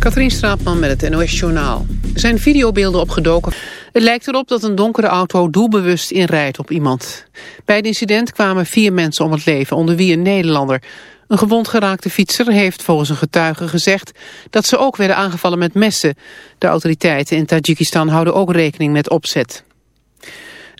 Katrien Straatman met het NOS Journaal. Er zijn videobeelden opgedoken. Het lijkt erop dat een donkere auto doelbewust inrijdt op iemand. Bij het incident kwamen vier mensen om het leven, onder wie een Nederlander. Een gewond geraakte fietser heeft volgens een getuige gezegd... dat ze ook werden aangevallen met messen. De autoriteiten in Tajikistan houden ook rekening met opzet.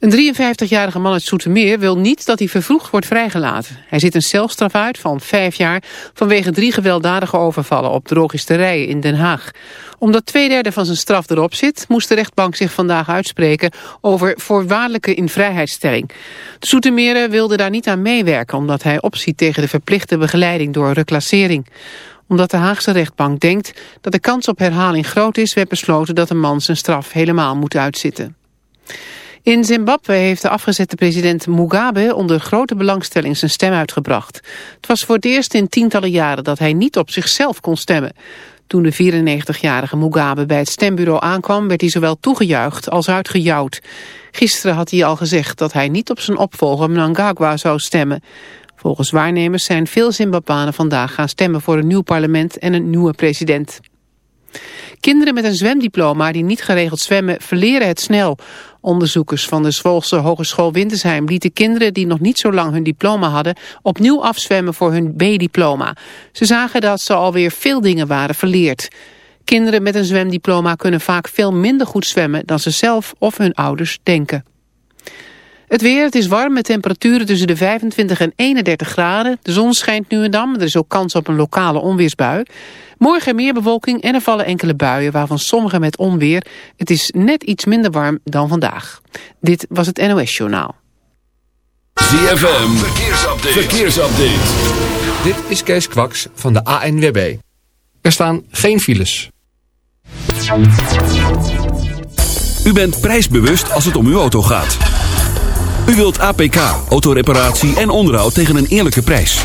Een 53-jarige man uit Soetermeer wil niet dat hij vervroegd wordt vrijgelaten. Hij zit een celstraf uit van vijf jaar vanwege drie gewelddadige overvallen op drogisterijen in Den Haag. Omdat twee derde van zijn straf erop zit, moest de rechtbank zich vandaag uitspreken over voorwaardelijke invrijheidstelling. De Soetermeer wilde daar niet aan meewerken omdat hij opziet tegen de verplichte begeleiding door reclassering omdat de Haagse rechtbank denkt dat de kans op herhaling groot is... werd besloten dat een man zijn straf helemaal moet uitzitten. In Zimbabwe heeft de afgezette president Mugabe onder grote belangstelling zijn stem uitgebracht. Het was voor het eerst in tientallen jaren dat hij niet op zichzelf kon stemmen. Toen de 94-jarige Mugabe bij het stembureau aankwam werd hij zowel toegejuicht als uitgejouwd. Gisteren had hij al gezegd dat hij niet op zijn opvolger Mnangagwa zou stemmen. Volgens waarnemers zijn veel Zimbabwanen vandaag gaan stemmen voor een nieuw parlement en een nieuwe president. Kinderen met een zwemdiploma die niet geregeld zwemmen verleren het snel. Onderzoekers van de Zwolse Hogeschool Wintersheim lieten kinderen die nog niet zo lang hun diploma hadden opnieuw afzwemmen voor hun B-diploma. Ze zagen dat ze alweer veel dingen waren verleerd. Kinderen met een zwemdiploma kunnen vaak veel minder goed zwemmen dan ze zelf of hun ouders denken. Het weer, het is warm met temperaturen tussen de 25 en 31 graden. De zon schijnt nu en dan, maar er is ook kans op een lokale onweersbui. Morgen meer bewolking en er vallen enkele buien, waarvan sommige met onweer. Het is net iets minder warm dan vandaag. Dit was het NOS Journaal. ZFM, verkeersupdate. verkeersupdate. Dit is Kees Kwaks van de ANWB. Er staan geen files. U bent prijsbewust als het om uw auto gaat. U wilt APK, autoreparatie en onderhoud tegen een eerlijke prijs.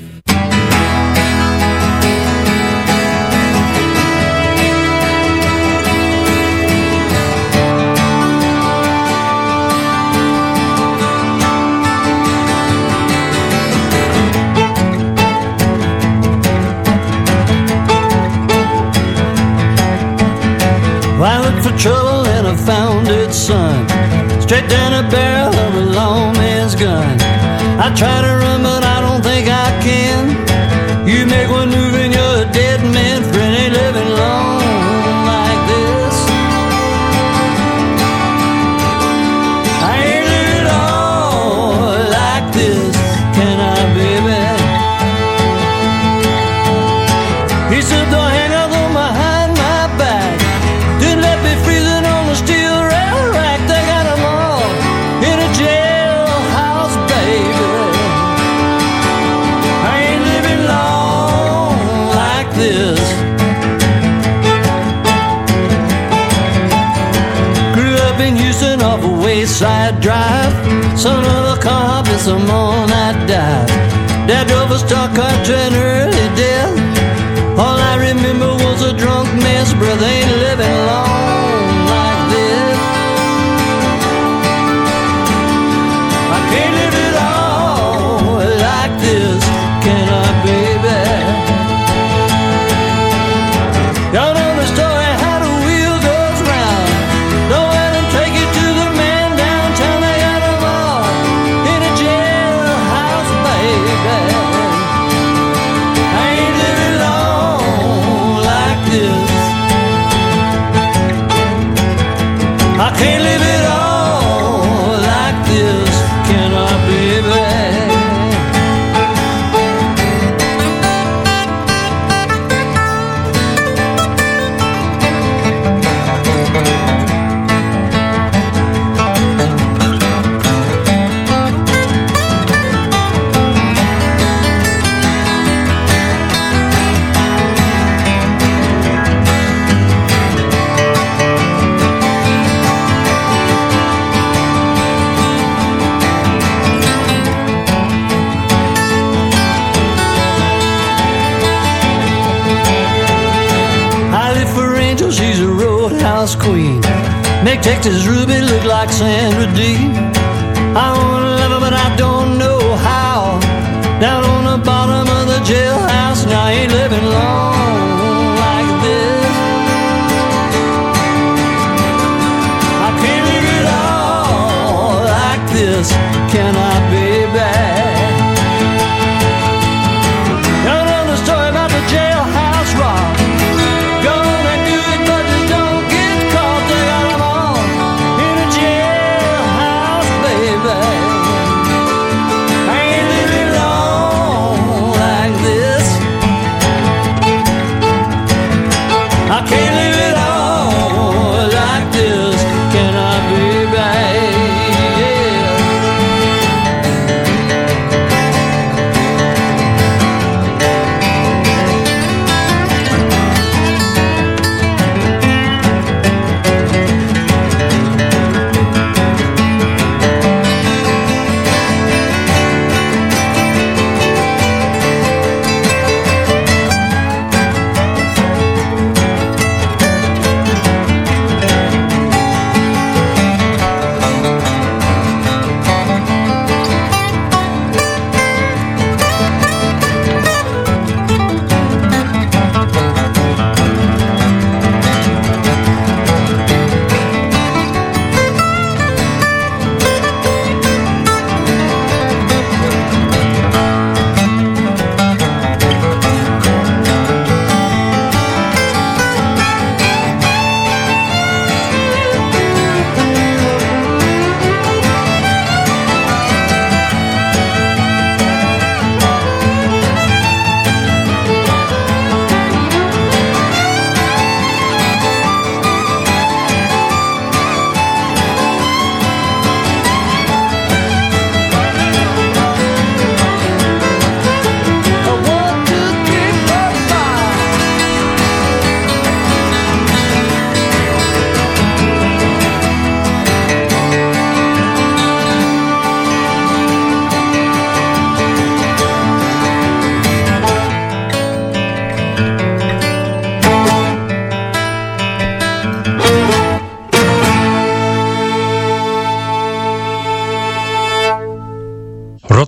Trouble and I found it, son. Straight down the barrel of a lawman's gun. I try to run, but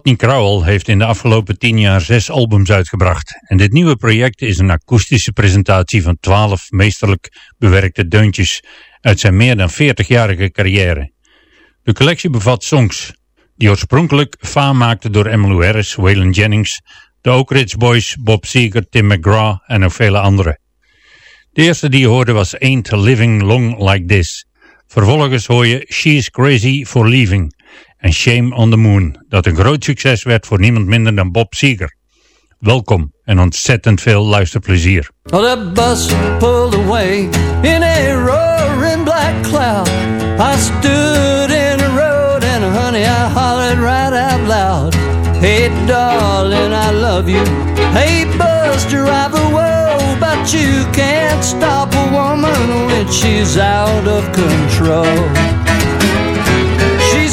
Rodney Crowell heeft in de afgelopen tien jaar zes albums uitgebracht. En dit nieuwe project is een akoestische presentatie van twaalf meesterlijk bewerkte deuntjes uit zijn meer dan 40-jarige carrière. De collectie bevat songs die oorspronkelijk faam maakten door Emmylou Harris, Waylon Jennings, de Oak Ridge Boys, Bob Seger, Tim McGraw en nog vele anderen. De eerste die je hoorde was Ain't Living Long Like This. Vervolgens hoor je She's Crazy for Leaving en Shame on the Moon, dat een groot succes werd voor niemand minder dan Bob Seger. Welkom en ontzettend veel luisterplezier. Well, that bus pulled away in a roaring black cloud. I stood in the road and honey, I hollered right out loud. Hey, darling, I love you. Hey, bus driver, whoa, but you can't stop a woman when she's out of control.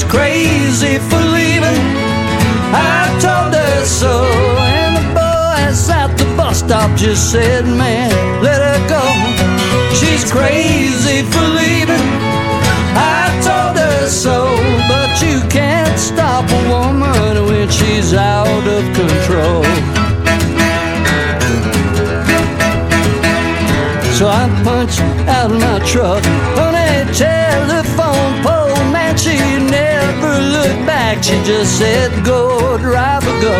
She's crazy for leaving. I told her so, and the boys at the bus stop just said, "Man, let her go. She's crazy for leaving." I told her so, but you can't stop a woman when she's out of control. So I punched out my truck She just said, Go, driver, go.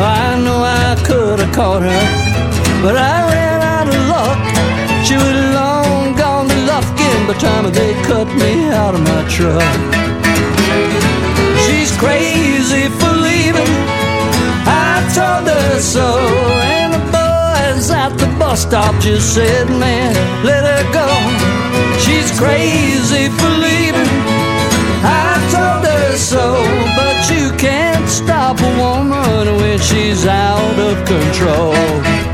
I know I could have caught her, but I ran out of luck. She was long gone to Lufkin by the time they cut me out of my truck. She's crazy for leaving. I told her so, and the boys at the bus stop just said, "Man, let her go. She's crazy for leaving." I told her so, but you can't stop a woman when she's out of control.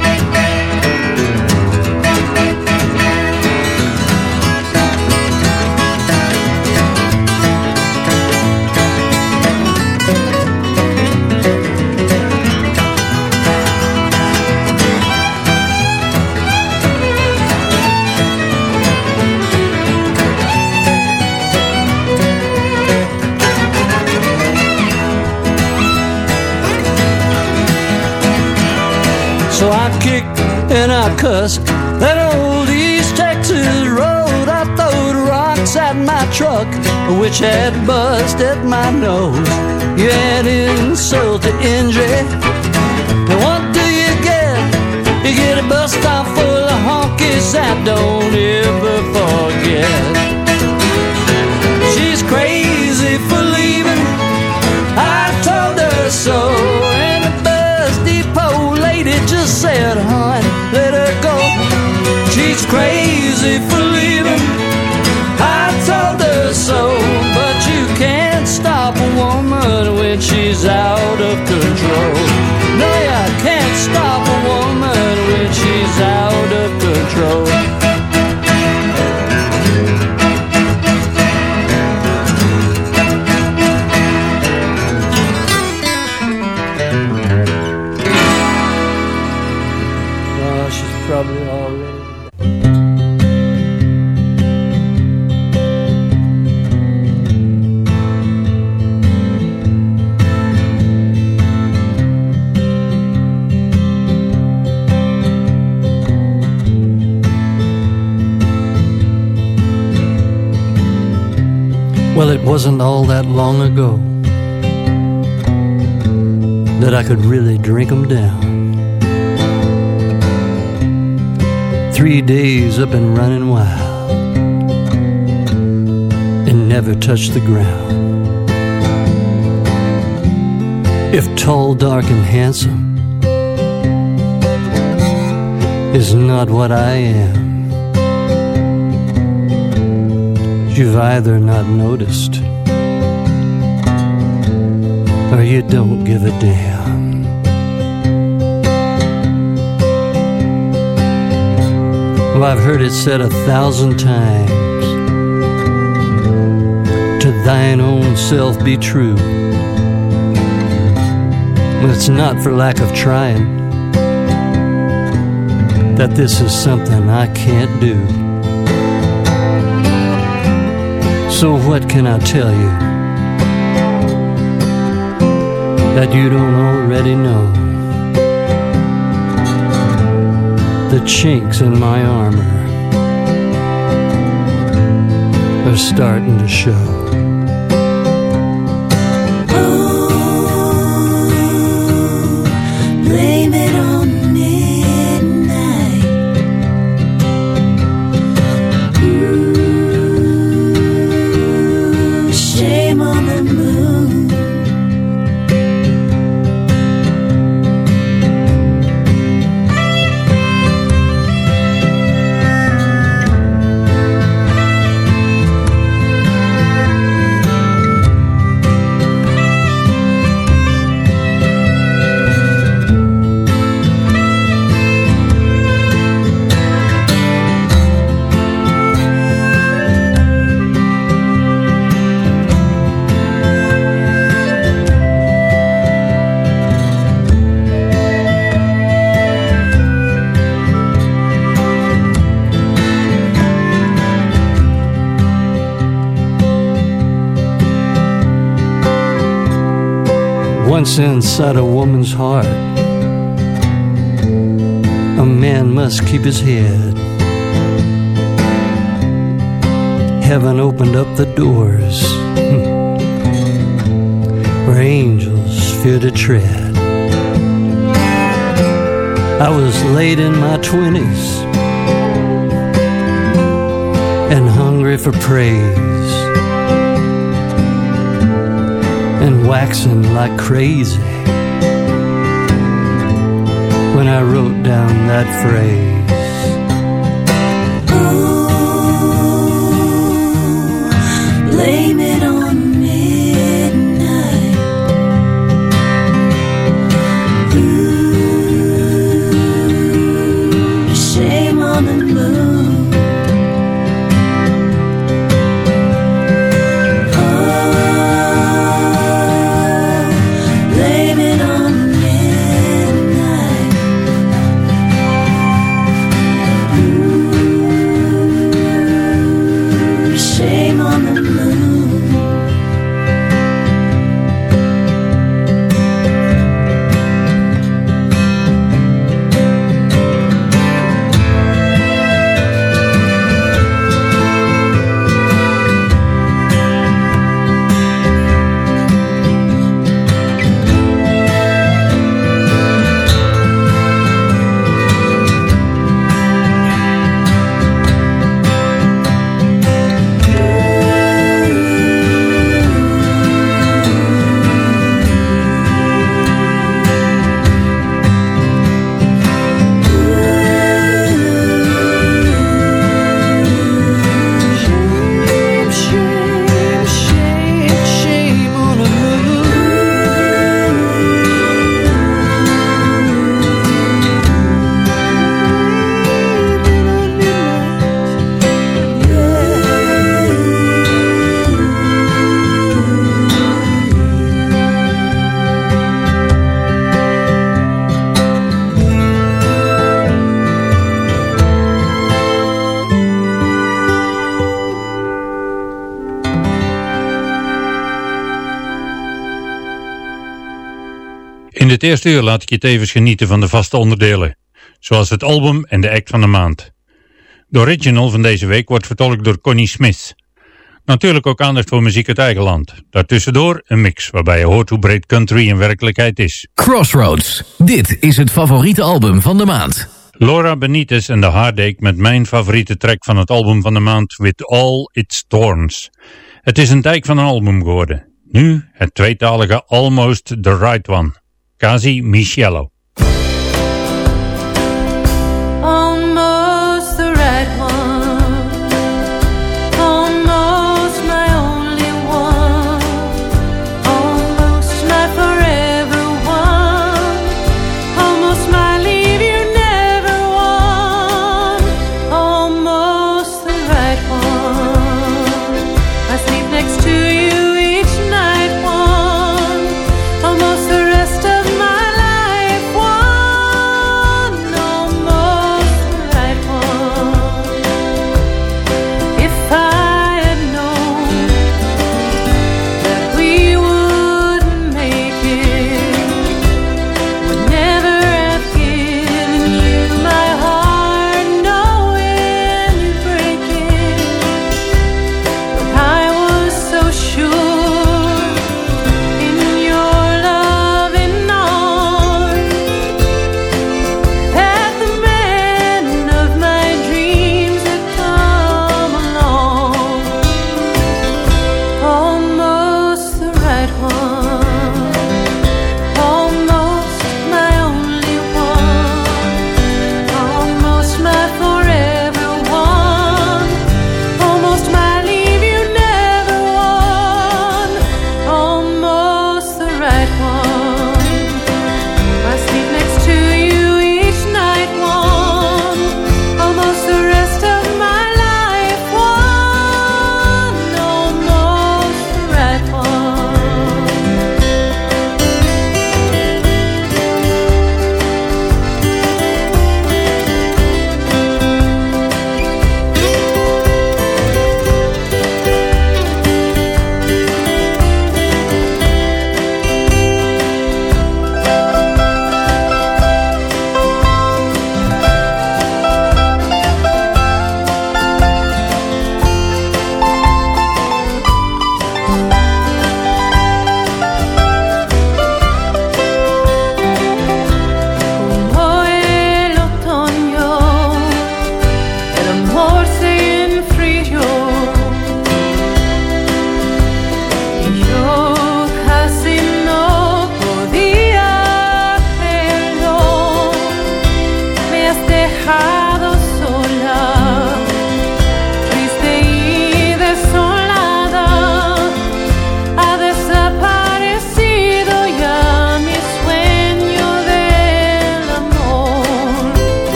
So I kicked and I cussed that old East Texas road. I throwed rocks at my truck, which had busted my nose. You add insult to injury, and what do you get? You get a bus stop full of honkies that don't ever forget. She's crazy for leaving. I told her so, She's crazy for leaving. I told her so, but you can't stop a woman when she's out of control. No, you can't stop a woman when she's out of control. Wasn't all that long ago that I could really drink 'em down. Three days up and running wild and never touched the ground. If tall, dark, and handsome is not what I am, you've either not noticed or you don't give a damn. Well, I've heard it said a thousand times to thine own self be true. Well, it's not for lack of trying that this is something I can't do. So, what can I tell you that you don't already know? The chinks in my armor are starting to show. Once inside a woman's heart, a man must keep his head. Heaven opened up the doors hmm. where angels fear to tread. I was late in my twenties and hungry for praise waxing like crazy when I wrote down that phrase. Dit eerste uur laat ik je tevens genieten van de vaste onderdelen, zoals het album en de act van de maand. De original van deze week wordt vertolkt door Connie Smith. Natuurlijk ook aandacht voor muziek uit eigen land. Daartussendoor een mix waarbij je hoort hoe breed country in werkelijkheid is. Crossroads. Dit is het favoriete album van de maand. Laura Benitez en The Heartache met mijn favoriete track van het album van de maand With All Its Thorns. Het is een dijk van een album geworden. Nu het tweetalige Almost the Right One. Kazi Michello.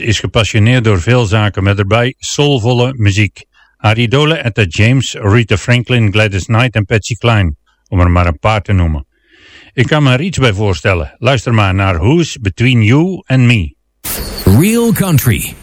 Is gepassioneerd door veel zaken met erbij soulvolle muziek. Haar idolen Etta James, Rita Franklin, Gladys Knight en Patsy Cline, om er maar een paar te noemen. Ik kan me er iets bij voorstellen. Luister maar naar Who's Between You and Me. Real Country.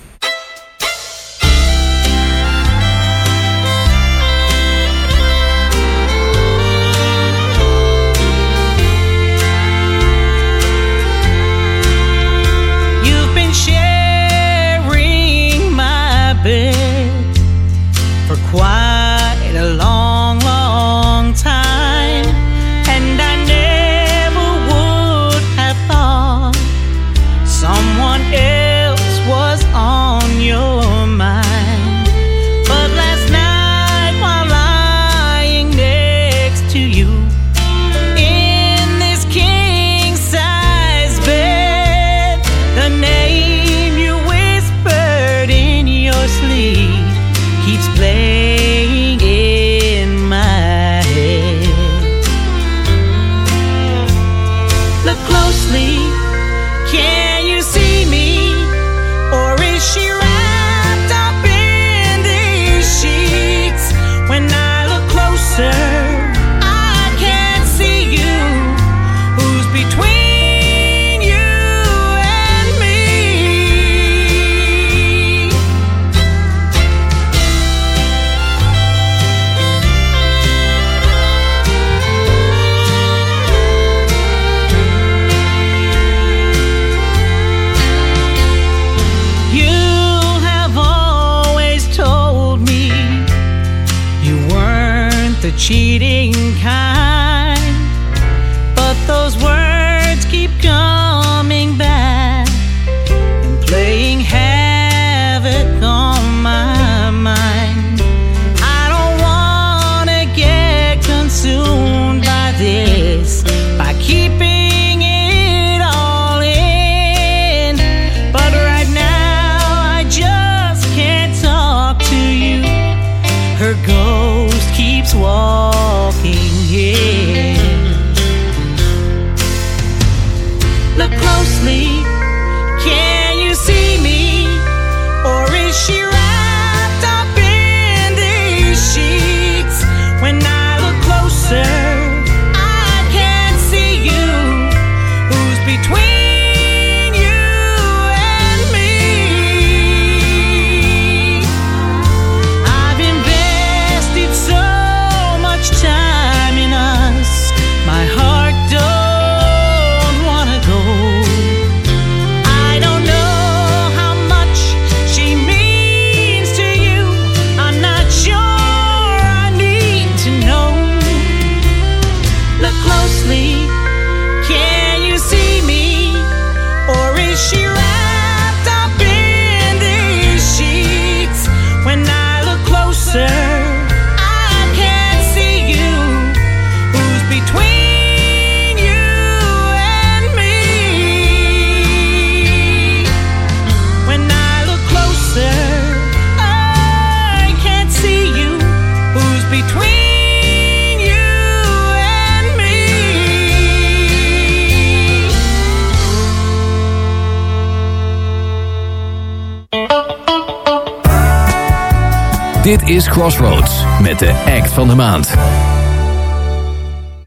Is Crossroads met de act van de maand.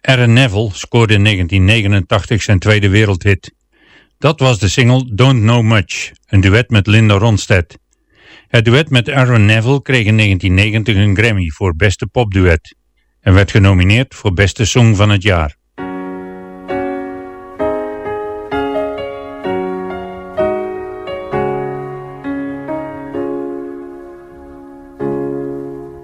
Aaron Neville scoorde in 1989 zijn tweede wereldhit. Dat was de single Don't Know Much, een duet met Linda Ronstadt. Het duet met Aaron Neville kreeg in 1990 een Grammy voor beste popduet en werd genomineerd voor beste song van het jaar.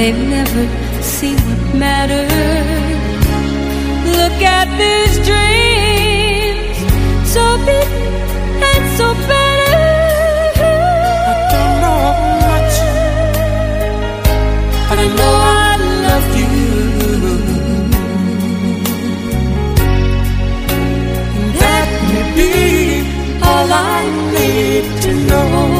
They've never seen what matters. Look at these dreams, so big and so better. I don't know much, but I know I love you. That may be all I need to know.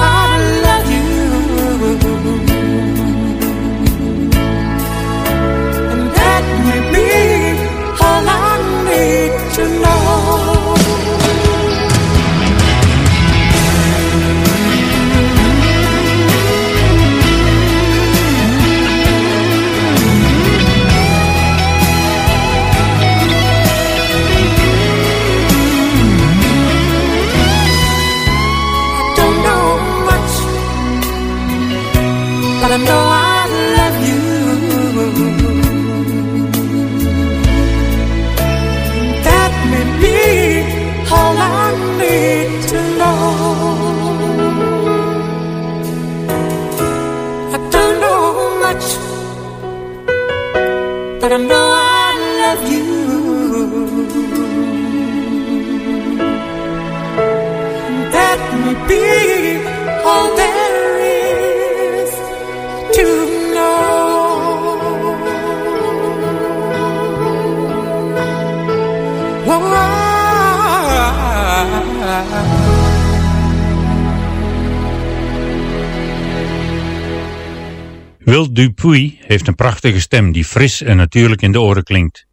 Dupuy heeft een prachtige stem die fris en natuurlijk in de oren klinkt.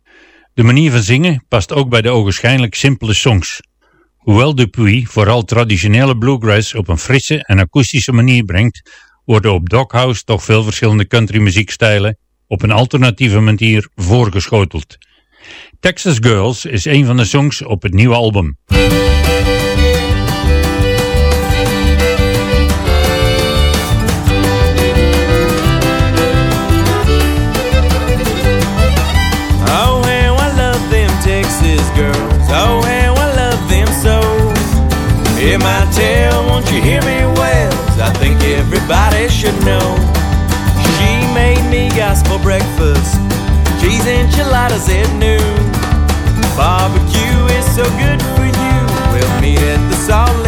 De manier van zingen past ook bij de ogenschijnlijk simpele songs. Hoewel Dupuy vooral traditionele bluegrass op een frisse en akoestische manier brengt, worden op Doghouse toch veel verschillende country muziekstijlen op een alternatieve manier voorgeschoteld. Texas Girls is een van de songs op het nieuwe album. Hear my tale, won't you hear me well? I think everybody should know. She made me gospel breakfast, cheese enchiladas at noon. Barbecue is so good for you. We'll meet at the Salt Lake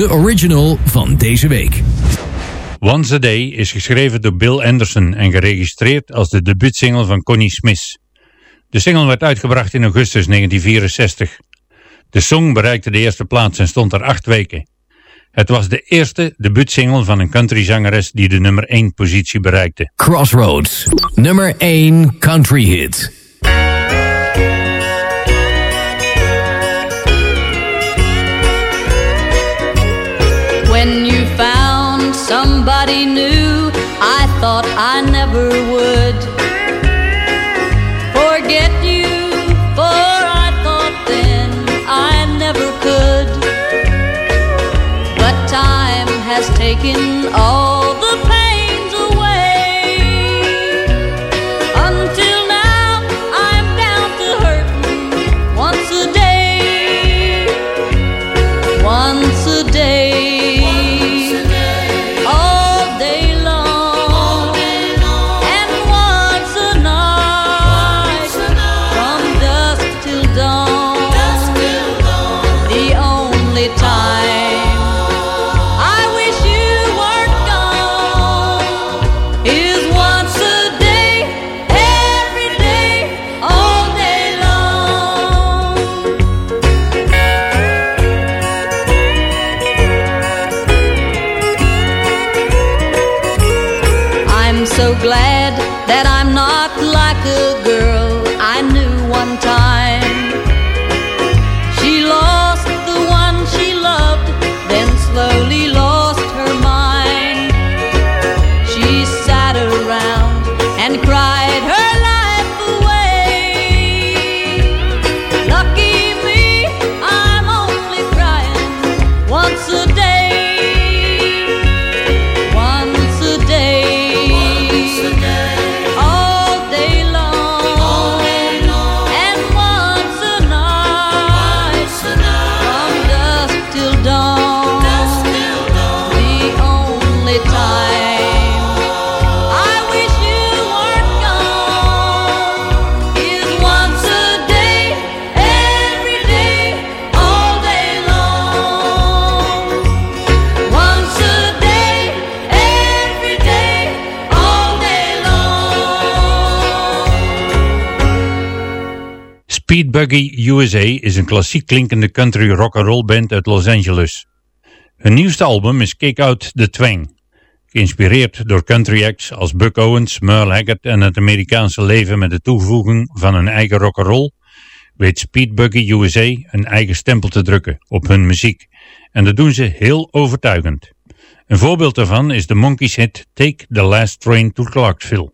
De original van deze week. Once a Day is geschreven door Bill Anderson en geregistreerd als de debuutsingle van Connie Smith. De single werd uitgebracht in augustus 1964. De song bereikte de eerste plaats en stond er acht weken. Het was de eerste debuutsingle van een countryzangeres die de nummer 1 positie bereikte. Crossroads, nummer 1 country hit. When you found somebody new, I thought I never would forget you, for I thought then I never could. But time has taken all Speedbuggy USA is een klassiek klinkende country rock and roll band uit Los Angeles. Hun nieuwste album is Kick Out The Twang. Geïnspireerd door country acts als Buck Owens, Merle Haggard en het Amerikaanse leven met de toevoeging van hun eigen rock and roll, weet Speed Buggy USA een eigen stempel te drukken op hun muziek. En dat doen ze heel overtuigend. Een voorbeeld daarvan is de Monkeys hit Take the Last Train to Clarksville.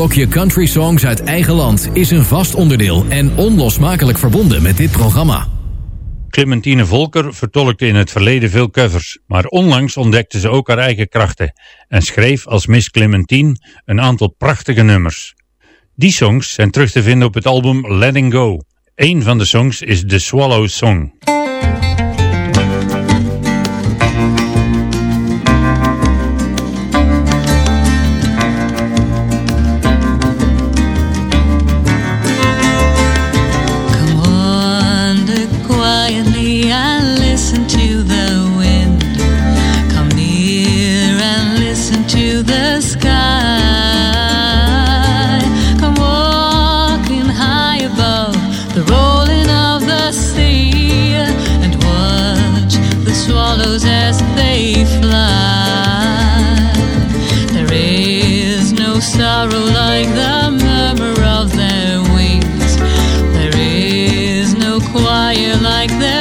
blokje country songs uit eigen land is een vast onderdeel en onlosmakelijk verbonden met dit programma. Clementine Volker vertolkte in het verleden veel covers, maar onlangs ontdekte ze ook haar eigen krachten en schreef als Miss Clementine een aantal prachtige nummers. Die songs zijn terug te vinden op het album Letting Go. Een van de songs is The Swallow Song. like that.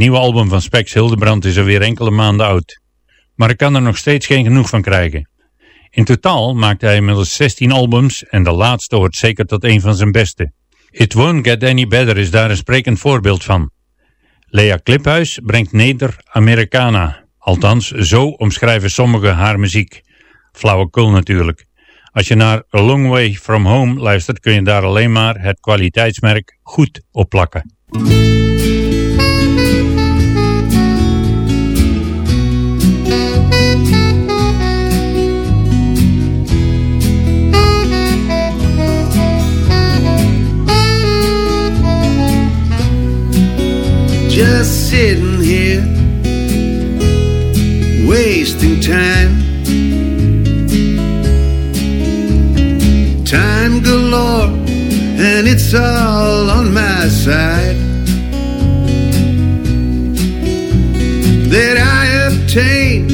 Nieuwe album van Spex Hildebrand, is alweer enkele maanden oud. Maar ik kan er nog steeds geen genoeg van krijgen. In totaal maakte hij inmiddels 16 albums en de laatste hoort zeker tot een van zijn beste. It Won't Get Any Better is daar een sprekend voorbeeld van. Lea Kliphuis brengt Neder-Americana. Althans, zo omschrijven sommigen haar muziek. Flauwekul natuurlijk. Als je naar A Long Way From Home luistert kun je daar alleen maar het kwaliteitsmerk goed op plakken. Just sitting here, wasting time. Time galore, and it's all on my side. That I obtain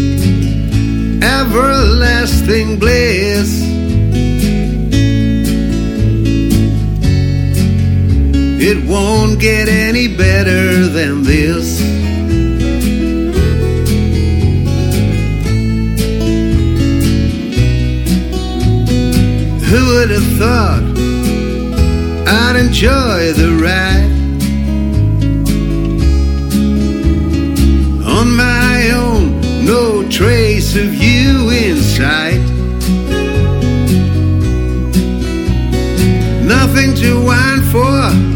everlasting bliss. It won't get any better than this. Who would have thought I'd enjoy the ride on my own? No trace of you in sight. nothing to whine for.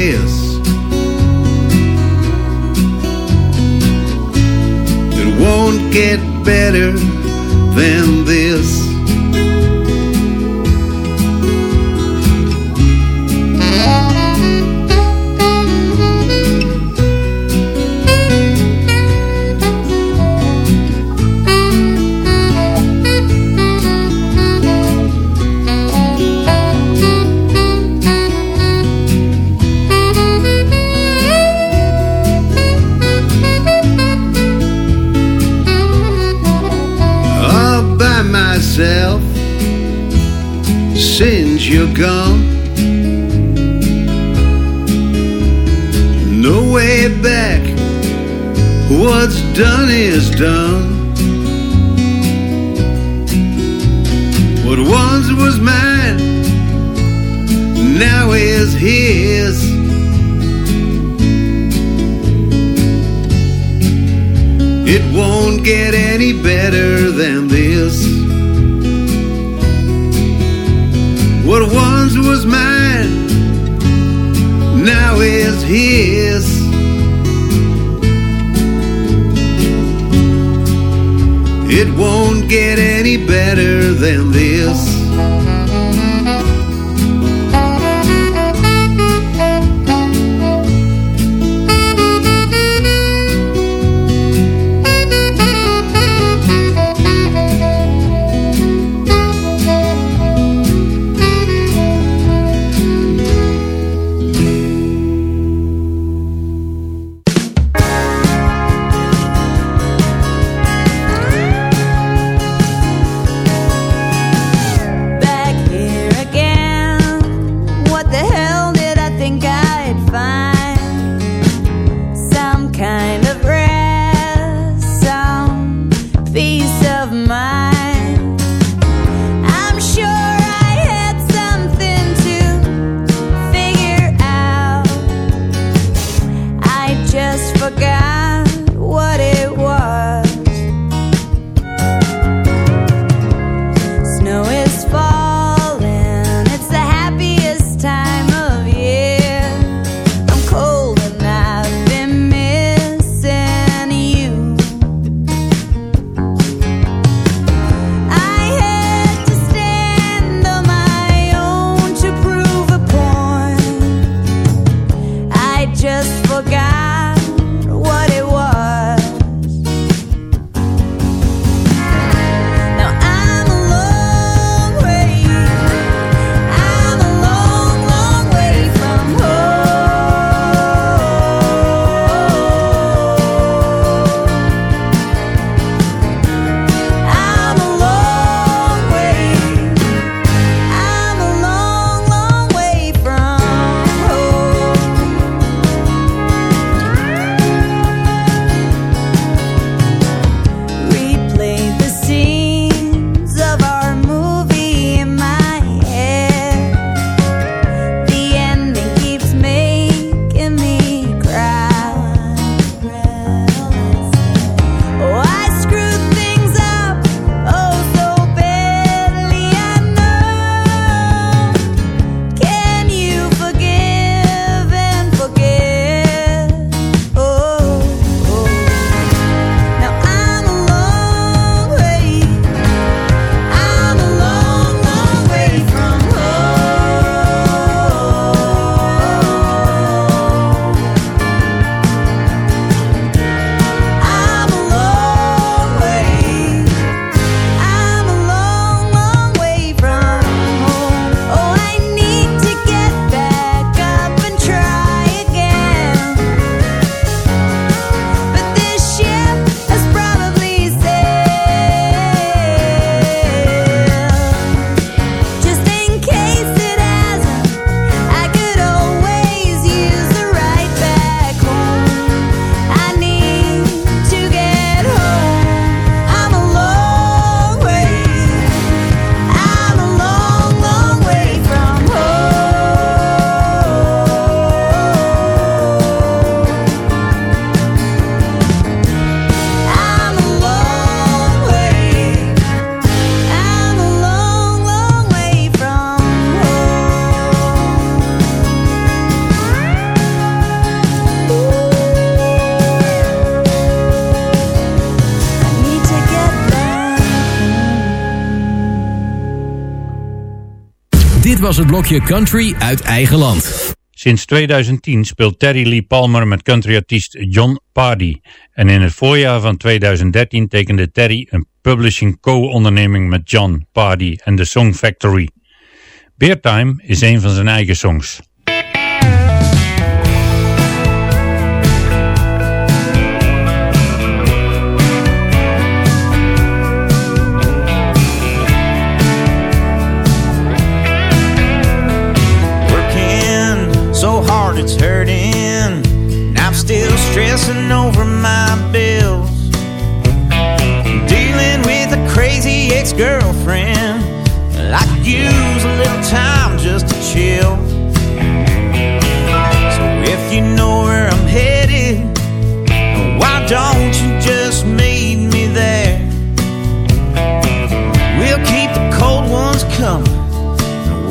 Get better than done is done. What once was mine now is his. It won't get any better than this. What once was mine now is his. Won't get any better than this. was het blokje country uit eigen land. Sinds 2010 speelt Terry Lee Palmer met countryartiest John Pardy. En in het voorjaar van 2013 tekende Terry een publishing co-onderneming met John Pardy en de Song Factory. Beertime is een van zijn eigen songs.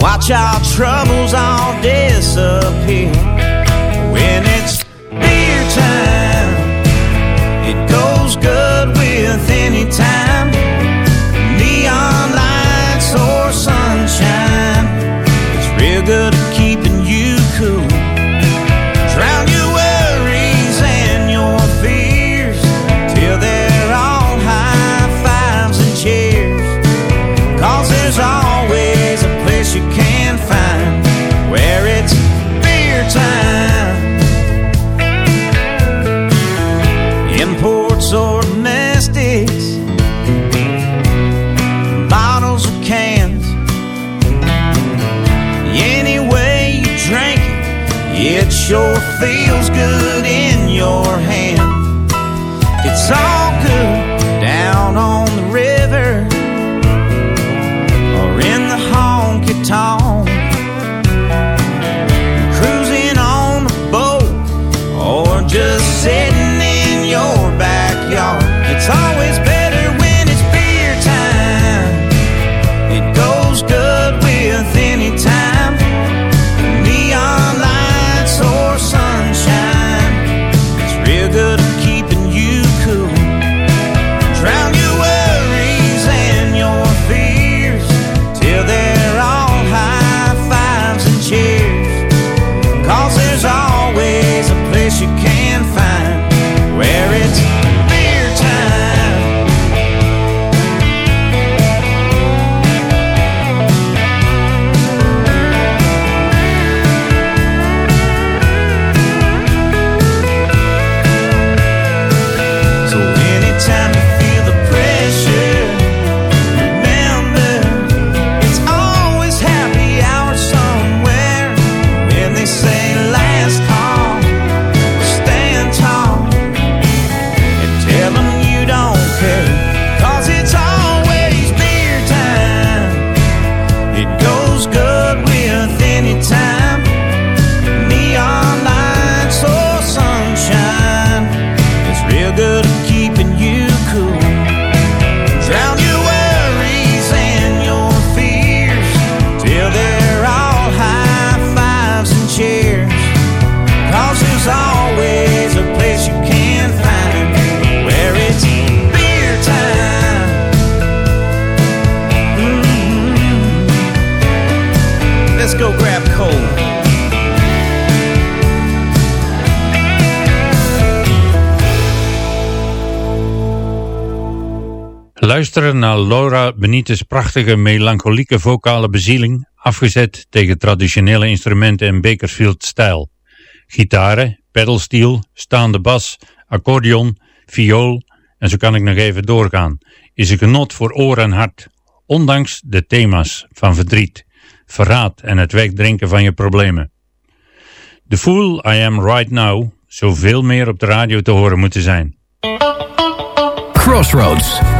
Watch our troubles all disappear. luisteren naar Laura Benitez' prachtige melancholieke vocale bezieling, afgezet tegen traditionele instrumenten in Bakersfield-stijl. Gitaren, pedalsteel, staande bas, accordeon, viool en zo kan ik nog even doorgaan, is een genot voor oor en hart, ondanks de thema's van verdriet, verraad en het wegdrinken van je problemen. The Fool I Am Right Now zou veel meer op de radio te horen moeten zijn. Crossroads.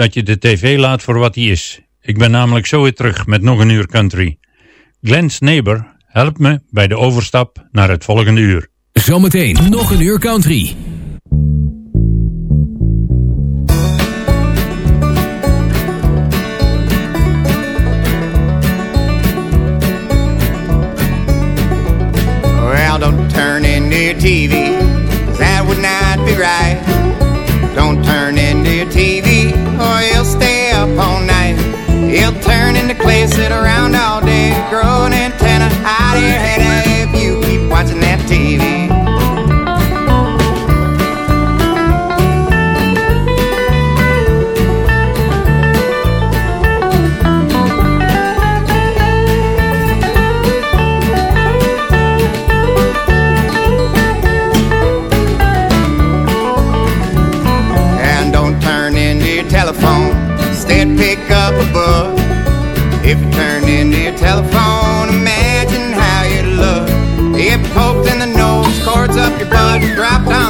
Dat je de tv laat voor wat die is. Ik ben namelijk zo weer terug met nog een uur country. Glenn's Neighbor helpt me bij de overstap naar het volgende uur. Zometeen nog een uur country. Well, don't turn into your TV, 'cause that would not be right. Turn sit around all day, grow an antenna out of your head if you keep watching that TV. If you turn into your telephone, imagine how you'd look. If poked in the nose, cords up your butt, dropped on